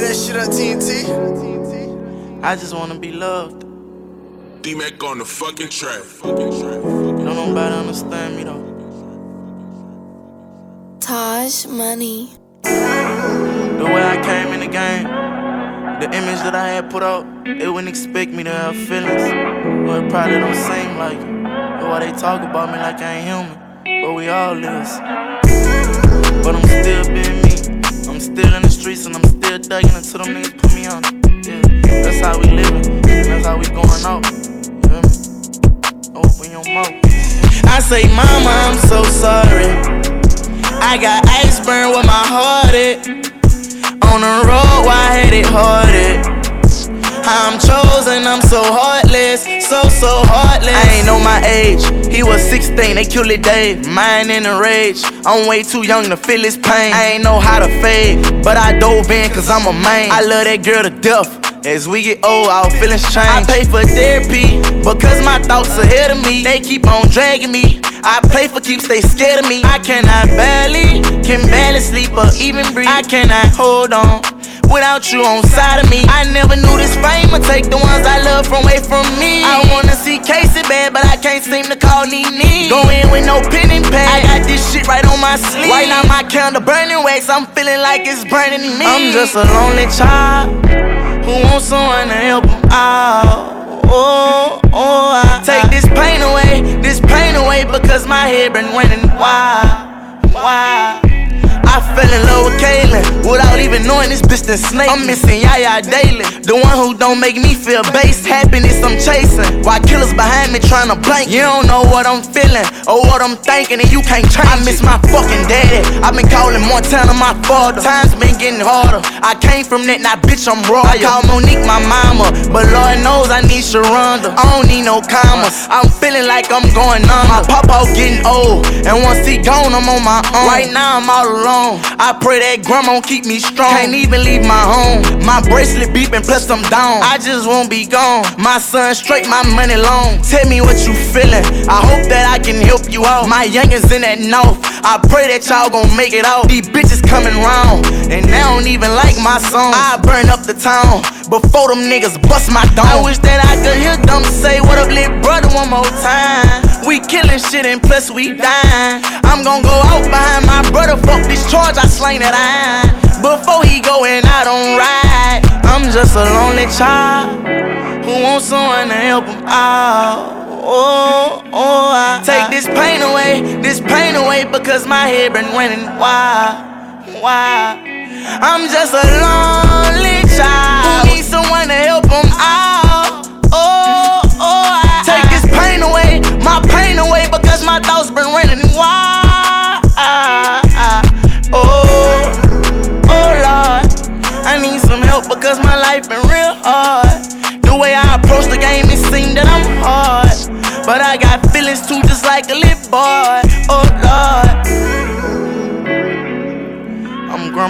Hey, that shit on TNT. I just wanna be loved. D Mac on the fucking track. Don't nobody understand me though. Taj Money. The way I came in the game, the image that I had put out, they wouldn't expect me to have feelings. Or it probably don't seem like it. Or why they talk about me like I ain't human. But we all is. But I'm still say, Mama, I'm so sorry. I got ice burn with my heart at. On the road, I had it hearted. I'm chosen, I'm so heartless, so so heartless. I ain't know my age. He was 16, they killed it Dave. Mine in a rage. I'm way too young to feel his pain. I ain't know how to fade, but I dove in cause I'm a man. I love that girl to death. As we get old, our feelings change. I pay for therapy because my thoughts ahead of me. They keep on dragging me. I play for keeps, they scared of me. I cannot barely, can barely sleep or even breathe. I cannot hold on without you on side of me. I never knew this fame would take the ones I love from away from me. I wanna see Kacey bad, but I can't seem to call Nene. Go in with no pen and pad. I got this shit right on my sleeve. Right now my candle burning wax. I'm feeling like it's burning me. I'm just a lonely child who wants someone to help him out. Oh, oh, oh, I take this pain away, this pain away because my head been running wild, wild. I fell in love with Kaylin without even knowing this bitch done snake. I'm missing Yaya daily. The one who don't make me feel base. Happiness I'm chasing. While killers behind me trying to blank. You don't know what I'm feeling or what I'm thinking, and you can't change. I miss my fucking daddy. I've been calling Montana my father. Times been getting harder. I came from that, now bitch I'm raw. I call Monique my mama, but Lord knows I need Sherhonda. I don't need no commas. I'm feeling like I'm going on. My papa getting old, and once he gone, I'm on my own. Right now I'm all alone. I pray that grandma keep me strong. Can't even leave my home. My bracelet beeping, plus I'm down. I just won't be gone. My son straight, my money long. Tell me what you feeling. I hope that I can help you out. My youngins in that north. I pray that y'all gon' make it out. These bitches coming round, and they don't even like my song. I burn up the town before them niggas bust my dome. I wish that I could hear them say, What up, lit brother, one more time. We killing shit and plus we dying. I'm gon' go out behind my brother. Fuck this charge, I slain that iron. Child who wants someone to help him out. Oh, oh, I take this pain away, this pain away because my head been running wild, wild. I'm just a lonely child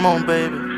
Lord, I'm baby.